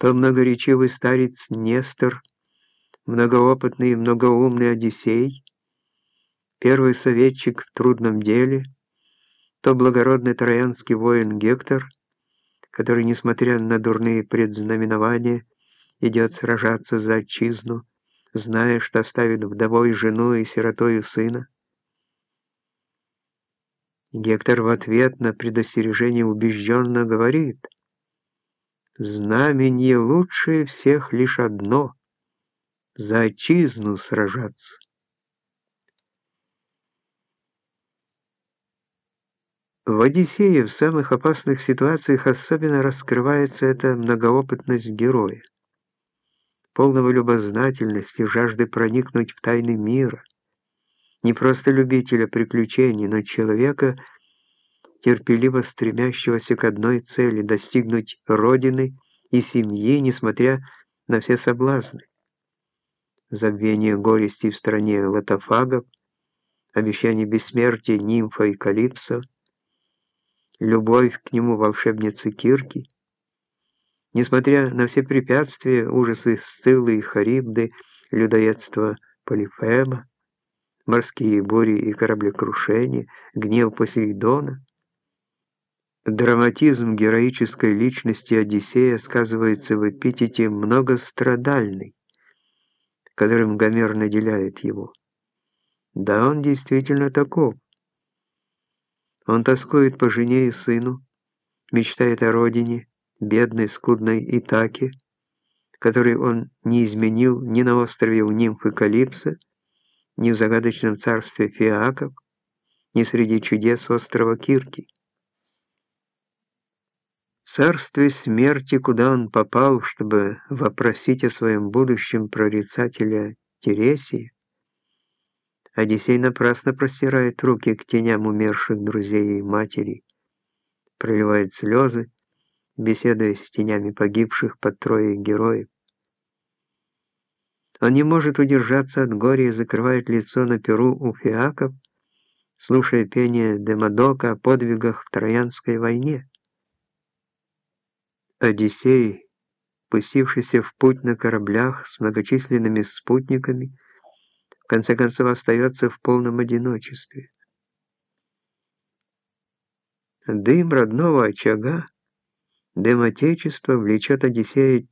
то многоречивый старец Нестор, многоопытный и многоумный Одиссей, первый советчик в трудном деле, то благородный троянский воин Гектор, который, несмотря на дурные предзнаменования, идет сражаться за отчизну, зная, что оставит вдовой жену и сиротою сына. Гектор в ответ на предостережение убежденно говорит, «Знамение лучшее всех лишь одно — за отчизну сражаться». В «Одиссее» в самых опасных ситуациях особенно раскрывается эта многоопытность героя, полного любознательности, жажды проникнуть в тайны мира, не просто любителя приключений, но человека, терпеливо стремящегося к одной цели – достигнуть родины и семьи, несмотря на все соблазны. Забвение горести в стране лотофагов, обещание бессмертия нимфа и калипсо, любовь к нему волшебницы Кирки. Несмотря на все препятствия, ужасы Сциллы и Харибды, людоедство Полифема, морские бури и кораблекрушения, гнев Посейдона. Драматизм героической личности Одиссея сказывается в эпитете «многострадальный», которым Гомер наделяет его. Да, он действительно таков. Он тоскует по жене и сыну, мечтает о родине, бедной, скудной Итаке, которой он не изменил ни на острове у нимфы Калипсо, ни в загадочном царстве Фиаков, ни среди чудес острова Кирки. Царстве смерти, куда он попал, чтобы вопросить о своем будущем прорицателя Тересии, Одиссей напрасно простирает руки к теням умерших друзей и матери, проливает слезы, беседуя с тенями погибших под трое героев. Он не может удержаться от горя и закрывает лицо на перу у фиаков, слушая пение Демодока о подвигах в Троянской войне. Одиссей, пустившийся в путь на кораблях с многочисленными спутниками, в конце концов остается в полном одиночестве. Дым родного очага, дым Отечества влечет Одиссея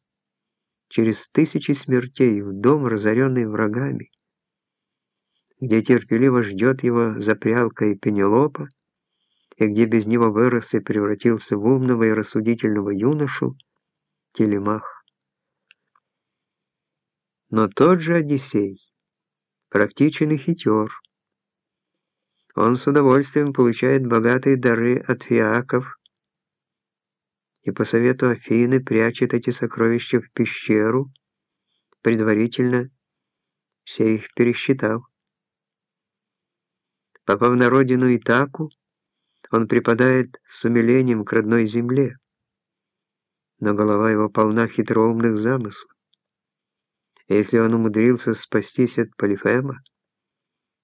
через тысячи смертей в дом, разоренный врагами, где терпеливо ждет его запрялка и Пенелопа, и где без него вырос и превратился в умного и рассудительного юношу Телемах. Но тот же Одиссей, практичен и хитер. Он с удовольствием получает богатые дары от фиаков, и по совету Афины прячет эти сокровища в пещеру, предварительно все их пересчитав. Попав на родину Итаку, он припадает с умилением к родной земле, но голова его полна хитроумных замыслов. Если он умудрился спастись от Полифема,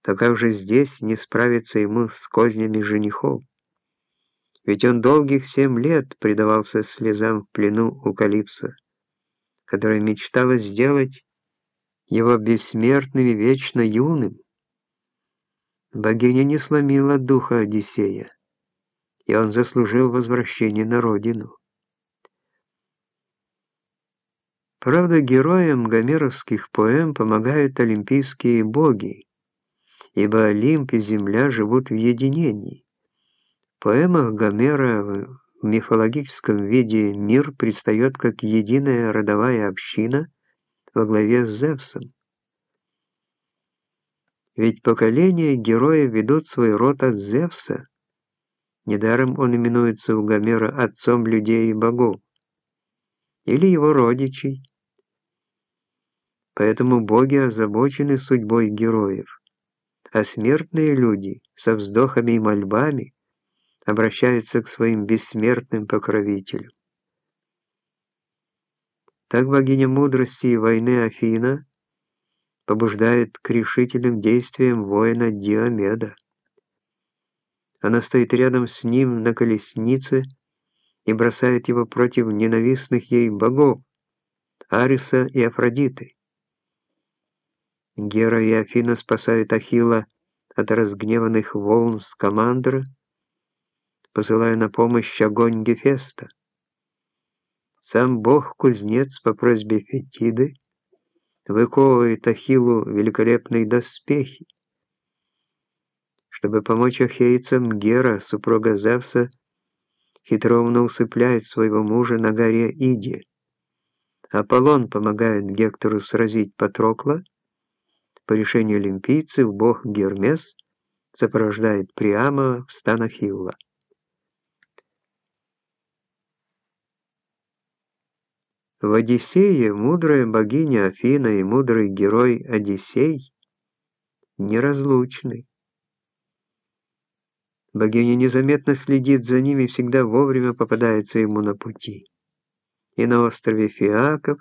то как же здесь не справиться ему с кознями женихов? Ведь он долгих семь лет предавался слезам в плену у Калипсо, которая мечтала сделать его бессмертным и вечно юным. Богиня не сломила духа Одиссея, и он заслужил возвращение на родину. Правда, героям гомеровских поэм помогают олимпийские боги, ибо Олимп и Земля живут в единении поэмах Гомера в мифологическом виде мир предстает как единая родовая община во главе с Зевсом. Ведь поколения героев ведут свой род от Зевса. Недаром он именуется у Гомера отцом людей и богов. Или его родичей. Поэтому боги озабочены судьбой героев, а смертные люди со вздохами и мольбами обращаются к своим бессмертным покровителям. Так богиня мудрости и войны Афина побуждает к решительным действиям воина Диомеда. Она стоит рядом с ним на колеснице и бросает его против ненавистных ей богов, Ариса и Афродиты. Гера и Афина спасают Ахилла от разгневанных волн Скамандра, посылая на помощь огонь Гефеста. Сам бог-кузнец по просьбе Фетиды выковывает Ахиллу великолепные доспехи. Чтобы помочь ахейцам, Гера, супруга Зевса, хитровно усыпляет своего мужа на горе Иде. Аполлон помогает Гектору сразить Патрокла. По решению олимпийцев бог Гермес сопровождает Приама в стан Ахилла. В Одиссее мудрая богиня Афина и мудрый герой Одиссей неразлучны. Богиня незаметно следит за ними и всегда вовремя попадается ему на пути. И на острове Фиаков